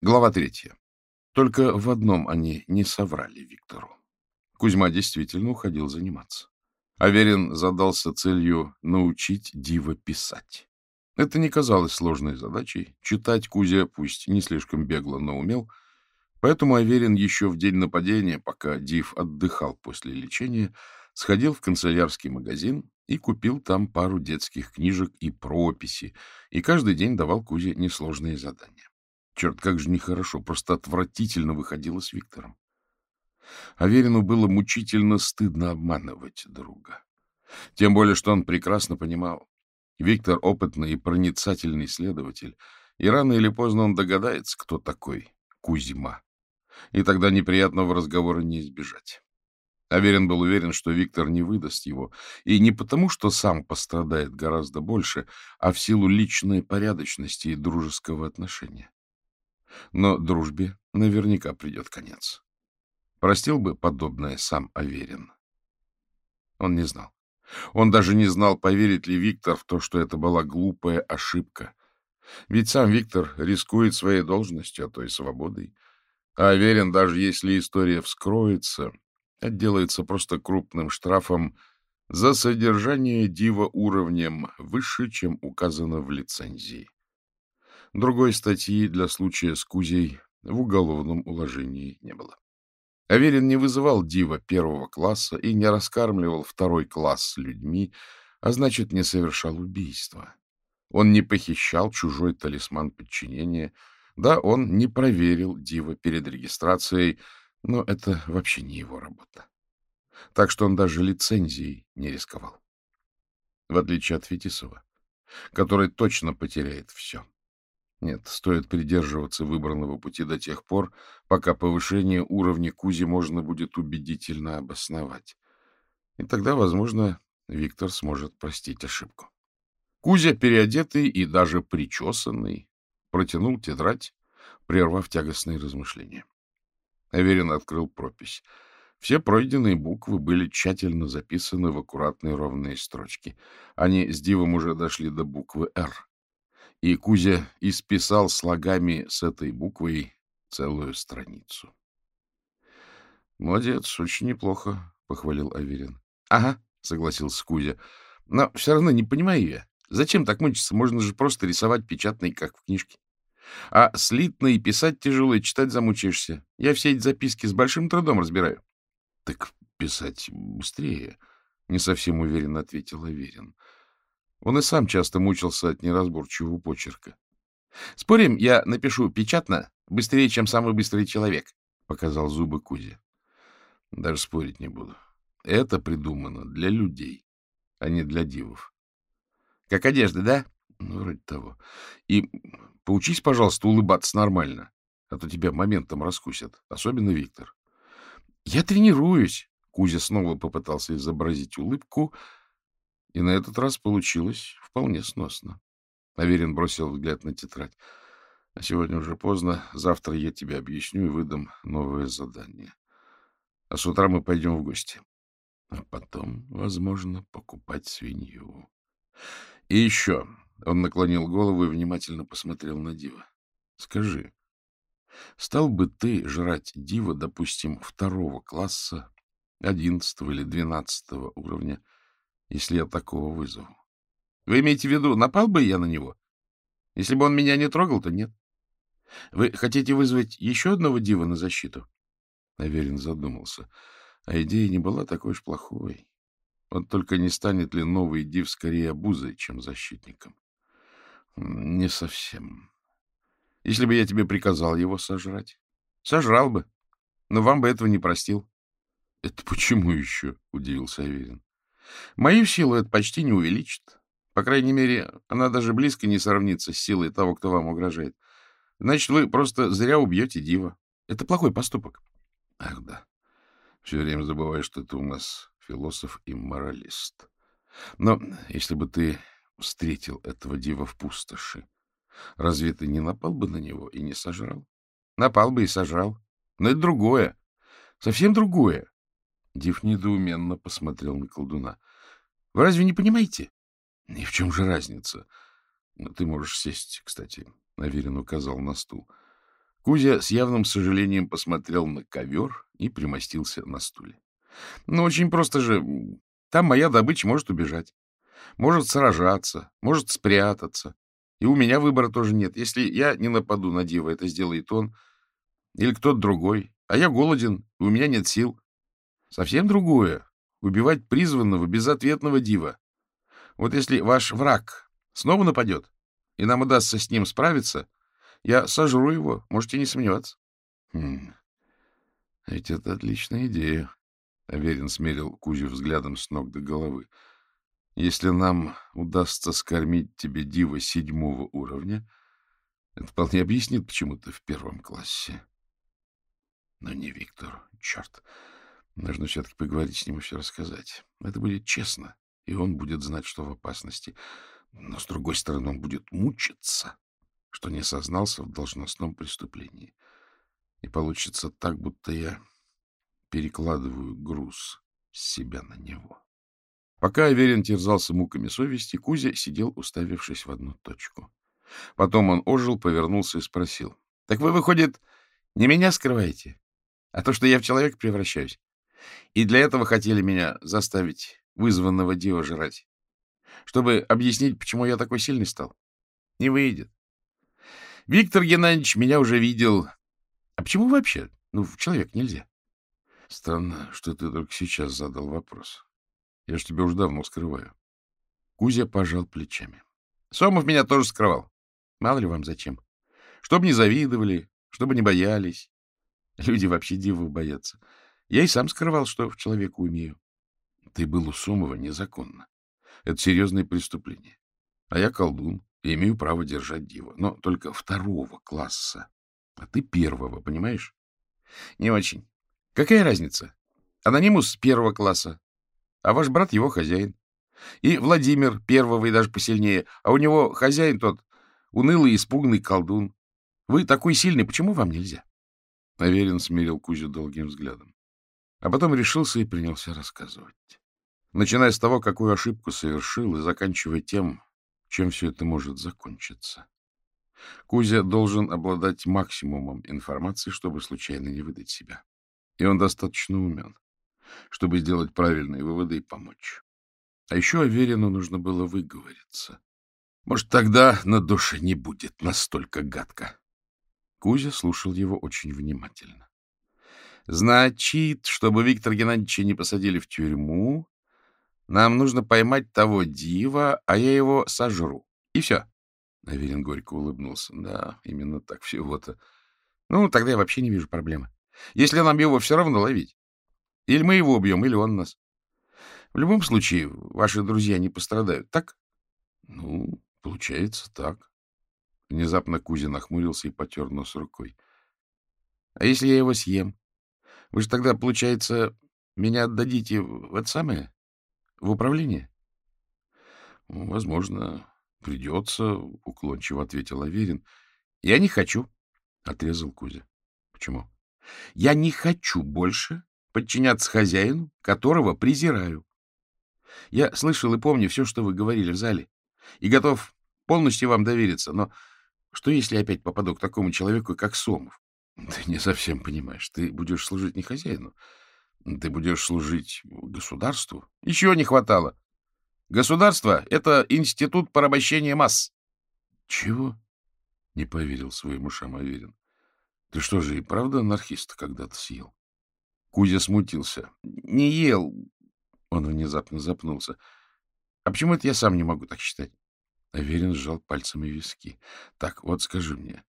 Глава третья. Только в одном они не соврали Виктору. Кузьма действительно уходил заниматься. Аверин задался целью научить Дива писать. Это не казалось сложной задачей. Читать Кузя пусть не слишком бегло, но умел. Поэтому Аверин еще в день нападения, пока Див отдыхал после лечения, сходил в канцелярский магазин и купил там пару детских книжек и прописи, и каждый день давал Кузе несложные задания. Черт, как же нехорошо, просто отвратительно выходило с Виктором. Аверину было мучительно стыдно обманывать друга. Тем более, что он прекрасно понимал, Виктор — опытный и проницательный следователь, и рано или поздно он догадается, кто такой Кузьма. И тогда неприятного разговора не избежать. Аверин был уверен, что Виктор не выдаст его, и не потому, что сам пострадает гораздо больше, а в силу личной порядочности и дружеского отношения. Но дружбе наверняка придет конец. Простил бы подобное сам Аверин. Он не знал. Он даже не знал, поверит ли Виктор в то, что это была глупая ошибка. Ведь сам Виктор рискует своей должностью, а то и свободой. А Аверин, даже если история вскроется, отделается просто крупным штрафом за содержание дива уровнем выше, чем указано в лицензии. Другой статьи для случая с Кузей в уголовном уложении не было. Аверин не вызывал дива первого класса и не раскармливал второй класс людьми, а значит, не совершал убийства. Он не похищал чужой талисман подчинения. Да, он не проверил дива перед регистрацией, но это вообще не его работа. Так что он даже лицензией не рисковал. В отличие от Фетисова, который точно потеряет все. Нет, стоит придерживаться выбранного пути до тех пор, пока повышение уровня Кузи можно будет убедительно обосновать. И тогда, возможно, Виктор сможет простить ошибку. Кузя, переодетый и даже причесанный, протянул тетрадь, прервав тягостные размышления. Аверин открыл пропись. Все пройденные буквы были тщательно записаны в аккуратные ровные строчки. Они с дивом уже дошли до буквы «Р». И Кузя исписал слогами с этой буквой целую страницу. — Молодец, очень неплохо, — похвалил Аверин. — Ага, — согласился Кузя. — Но все равно не понимаю я. Зачем так мучиться? Можно же просто рисовать печатный, как в книжке. А слитно и писать тяжело, и читать замучаешься. Я все эти записки с большим трудом разбираю. — Так писать быстрее, — не совсем уверенно ответил Аверин. Он и сам часто мучился от неразборчивого почерка. — Спорим, я напишу печатно быстрее, чем самый быстрый человек, — показал зубы Кузя. — Даже спорить не буду. Это придумано для людей, а не для дивов. — Как одежда, да? — Ну, вроде того. И Поучись, пожалуйста, улыбаться нормально, а то тебя моментом раскусят, особенно Виктор. — Я тренируюсь. Кузя снова попытался изобразить улыбку, и на этот раз получилось вполне сносно. Аверин бросил взгляд на тетрадь. — А сегодня уже поздно. Завтра я тебе объясню и выдам новое задание. А с утра мы пойдем в гости. А потом, возможно, покупать свинью. И еще он наклонил голову и внимательно посмотрел на Дива. — Скажи, стал бы ты жрать Дива, допустим, второго класса, одиннадцатого или двенадцатого уровня, если я такого вызову? Вы имеете в виду, напал бы я на него? Если бы он меня не трогал, то нет. Вы хотите вызвать еще одного Дива на защиту? Аверин задумался. А идея не была такой уж плохой. Вот только не станет ли новый Див скорее обузой, чем защитником? Не совсем. Если бы я тебе приказал его сожрать. Сожрал бы. Но вам бы этого не простил. — Это почему еще? — удивился Аверин. — Мою силу это почти не увеличит. По крайней мере, она даже близко не сравнится с силой того, кто вам угрожает. Значит, вы просто зря убьете Дива. Это плохой поступок. Ах, да. Все время забываю, что ты у нас философ и моралист. Но если бы ты встретил этого дива в пустоши, разве ты не напал бы на него и не сожрал? Напал бы и сожрал. Но это другое. Совсем другое. Див недоуменно посмотрел на колдуна. — Вы разве не понимаете? — И в чем же разница? — Ты можешь сесть, кстати. Аверин указал на стул. Кузя с явным сожалением посмотрел на ковер и примостился на стуле. — Ну, очень просто же. Там моя добыча может убежать. Может сражаться, может спрятаться. И у меня выбора тоже нет. Если я не нападу на Дива, это сделает он или кто-то другой. А я голоден, и у меня нет сил. Совсем другое — убивать призванного, безответного Дива. Вот если ваш враг снова нападет, и нам удастся с ним справиться, я сожру его, можете не сомневаться. Хм. Ведь это отличная идея. Аверин смерил Кузю взглядом с ног до головы. Если нам удастся скормить тебе дива седьмого уровня, это вполне объяснит, почему ты в первом классе. Но не Виктор, черт. Нужно все-таки поговорить с ним и все рассказать. Это будет честно, и он будет знать, что в опасности. Но, с другой стороны, он будет мучиться, что не сознался в должностном преступлении. И получится так, будто я перекладываю груз с себя на него. Пока Аверин терзался муками совести, Кузя сидел, уставившись в одну точку. Потом он ожил, повернулся и спросил. — Так вы, выходит, не меня скрываете, а то, что я в человека превращаюсь? И для этого хотели меня заставить вызванного Дио жрать? Чтобы объяснить, почему я такой сильный стал? Не выйдет. Виктор Геннадьевич меня уже видел. А почему вообще? Ну, в человек нельзя. Странно, что ты только сейчас задал вопрос. Я ж тебя уже давно скрываю. Кузя пожал плечами. Сомов меня тоже скрывал. Мало ли вам зачем. Чтобы не завидовали, чтобы не боялись. Люди вообще диву боятся. Я и сам скрывал, что в человеку умею. Ты был у Сомова незаконно. Это серьезное преступление. А я колдун и имею право держать диву. Но только второго класса. А ты первого, понимаешь? Не очень. Какая разница? Анонимус первого класса, а ваш брат его хозяин. И Владимир первого и даже посильнее, а у него хозяин тот унылый испуганный колдун. Вы такой сильный, почему вам нельзя? Аверин смирил Кузю долгим взглядом. А потом решился и принялся рассказывать. Начиная с того, какую ошибку совершил, и заканчивая тем, чем все это может закончиться. Кузя должен обладать максимумом информации, чтобы случайно не выдать себя. И он достаточно умен чтобы сделать правильные выводы и помочь. А еще Аверину нужно было выговориться. Может, тогда на душе не будет настолько гадко. Кузя слушал его очень внимательно. Значит, чтобы Виктора Геннадьевича не посадили в тюрьму, нам нужно поймать того дива, а я его сожру. И все. Аверин горько улыбнулся. Да, именно так всего-то. Ну, тогда я вообще не вижу проблемы. Если нам его все равно ловить. Или мы его убьем, или он нас. В любом случае, ваши друзья не пострадают, так? Ну, получается так. Внезапно Кузя нахмурился и потер нос рукой. А если я его съем? Вы же тогда, получается, меня отдадите в это самое? В управление? Ну, возможно, придется, — уклончиво ответил Аверин. — Я не хочу, — отрезал Кузя. — Почему? — Я не хочу больше подчиняться хозяину, которого презираю. Я слышал и помню все, что вы говорили в зале, и готов полностью вам довериться, но что, если опять попаду к такому человеку, как Сомов? Ты не совсем понимаешь. Ты будешь служить не хозяину, ты будешь служить государству. Еще не хватало. Государство — это институт порабощения масс. Чего? Не поверил своим ушам Аверин. Ты что же и правда анархист когда-то съел? Кузя смутился. — Не ел. Он внезапно запнулся. — А почему это я сам не могу так считать? Аверин сжал пальцами виски. — Так, вот скажи мне,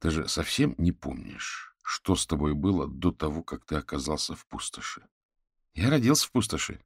ты же совсем не помнишь, что с тобой было до того, как ты оказался в пустоши? — Я родился в пустоши.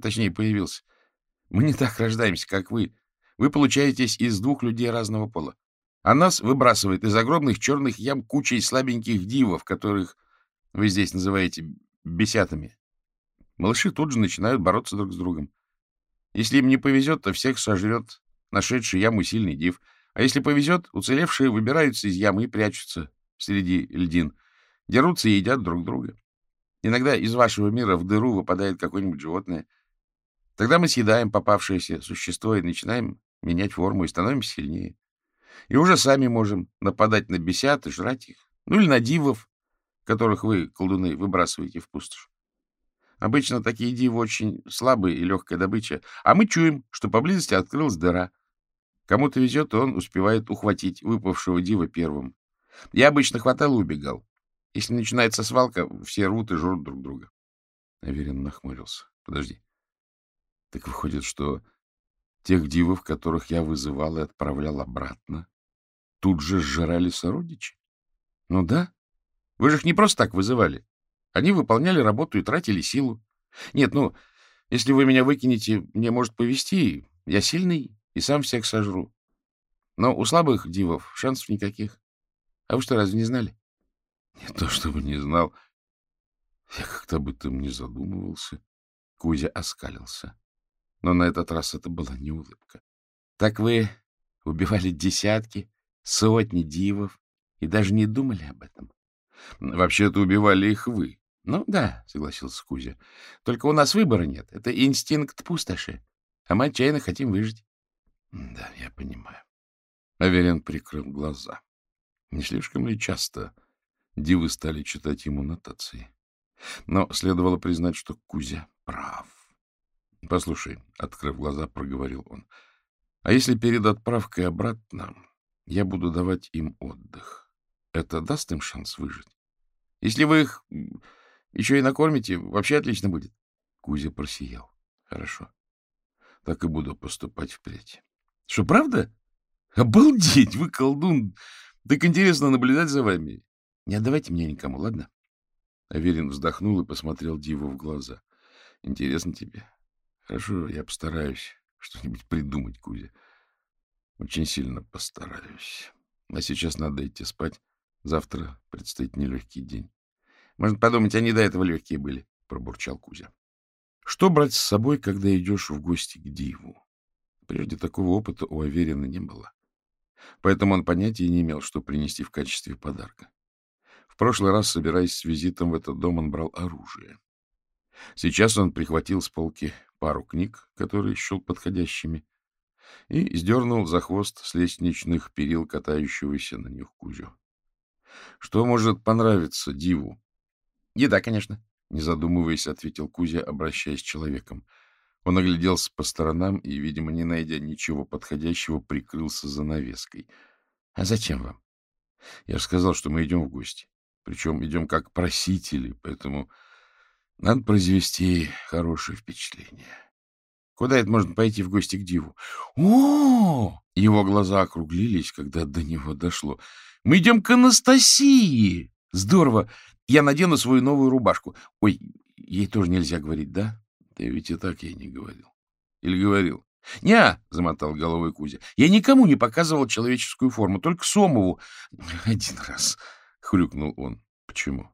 Точнее, появился. Мы не так рождаемся, как вы. Вы получаетесь из двух людей разного пола. А нас выбрасывает из огромных черных ям кучей слабеньких дивов, которых вы здесь называете бесятами. Малыши тут же начинают бороться друг с другом. Если им не повезет, то всех сожрет нашедший яму сильный див. А если повезет, уцелевшие выбираются из ямы и прячутся среди льдин. Дерутся и едят друг друга. Иногда из вашего мира в дыру выпадает какое-нибудь животное. Тогда мы съедаем попавшееся существо и начинаем менять форму и становимся сильнее. И уже сами можем нападать на бесят и жрать их. Ну или на дивов, которых вы, колдуны, выбрасываете в пустошь. Обычно такие дивы очень слабые и легкая добыча, а мы чуем, что поблизости открылась дыра. Кому-то везет, он успевает ухватить выпавшего дива первым. Я обычно хватал и убегал. Если начинается свалка, все рвут и жрут друг друга. Аверин нахмурился. Подожди. Так выходит, что тех дивов, которых я вызывал и отправлял обратно, тут же сжирали сородичи? Ну да. Вы же их не просто так вызывали. Они выполняли работу и тратили силу. Нет, ну, если вы меня выкинете, мне может повезти. Я сильный и сам всех сожру. Но у слабых дивов шансов никаких. А вы что, разве не знали? Не то чтобы не знал. Я как-то об этом не задумывался. Кузя оскалился. Но на этот раз это была не улыбка. Так вы убивали десятки, сотни дивов и даже не думали об этом? Вообще-то убивали их вы. Ну да, согласился Кузя. Только у нас выбора нет. Это инстинкт пустоши. А мы отчаянно хотим выжить. Да, я понимаю. Аверин прикрыл глаза. Не слишком ли часто дивы стали читать ему нотации? Но следовало признать, что Кузя прав. — Послушай, — открыв глаза, проговорил он, — а если перед отправкой обратно я буду давать им отдых, это даст им шанс выжить? Если вы их еще и накормите, вообще отлично будет. Кузя просиял. Хорошо. Так и буду поступать впредь. Что, правда? Обалдеть, вы колдун! Так интересно наблюдать за вами. Не отдавайте мне никому, ладно? Аверин вздохнул и посмотрел Диву в глаза. Интересно тебе? Хорошо, я постараюсь что-нибудь придумать, Кузя. Очень сильно постараюсь. А сейчас надо идти спать. Завтра предстоит нелегкий день. Можно подумать, они до этого легкие были, — пробурчал Кузя. Что брать с собой, когда идешь в гости к Диву? Прежде такого опыта у Аверина не было. Поэтому он понятия не имел, что принести в качестве подарка. В прошлый раз, собираясь с визитом в этот дом, он брал оружие. Сейчас он прихватил с полки пару книг, которые счел подходящими, и сдернул за хвост с лестничных перил катающегося на них Кузю. Что может понравиться Диву? — Еда, конечно, — не задумываясь, ответил Кузя, обращаясь к человеком. Он огляделся по сторонам и, видимо, не найдя ничего подходящего, прикрылся занавеской. — А зачем вам? — Я же сказал, что мы идем в гости. Причем идем как просители, поэтому надо произвести хорошее впечатление. Куда это можно пойти в гости к Диву? О! Его глаза округлились, когда до него дошло. Мы идем к Анастасии! Здорово! Я надену свою новую рубашку. Ой, ей тоже нельзя говорить, да? Ты ведь и так ей не говорил. Или говорил? Не, замотал головой Кузя. Я никому не показывал человеческую форму, только Сомову. Один раз, хрюкнул он. Почему?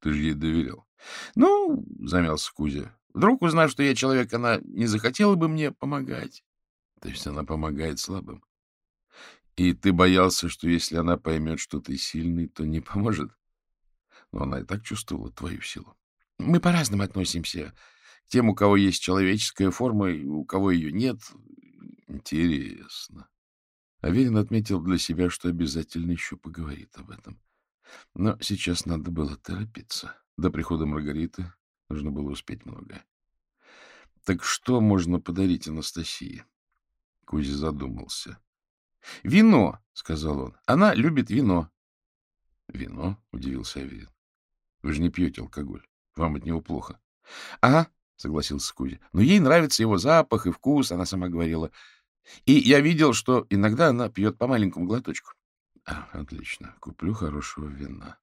Ты же ей доверял. Ну, замялся Кузя. Вдруг, узнав, что я человек, она не захотела бы мне помогать. То есть она помогает слабым. И ты боялся, что если она поймет, что ты сильный, то не поможет? Но она и так чувствовала твою силу. Мы по-разному относимся тем, у кого есть человеческая форма, и у кого ее нет. Интересно. Аверин отметил для себя, что обязательно еще поговорит об этом. Но сейчас надо было торопиться. До прихода Маргариты нужно было успеть многое. Так что можно подарить Анастасии? Кузя задумался. — Вино, — сказал он. — Она любит вино. — Вино? — удивился Аверин. — Вы же не пьете алкоголь. Вам от него плохо. — Ага, — согласился Кузя. — Но ей нравится его запах и вкус, она сама говорила. И я видел, что иногда она пьет по маленькому глоточку. — а, Отлично. Куплю хорошего вина.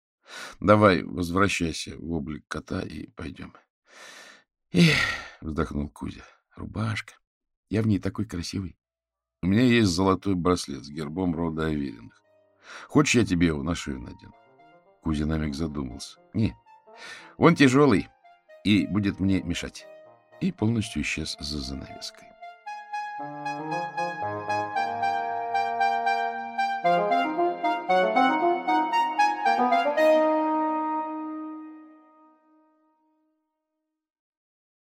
Давай, возвращайся в облик кота и пойдем. — Эх, — вздохнул Кузя, — рубашка. Я в ней такой красивый. У меня есть золотой браслет с гербом рода Авериных. Хочешь, я тебе его на шею надену? Кузя на миг задумался. — Не, он тяжелый и будет мне мешать. И полностью исчез за занавеской.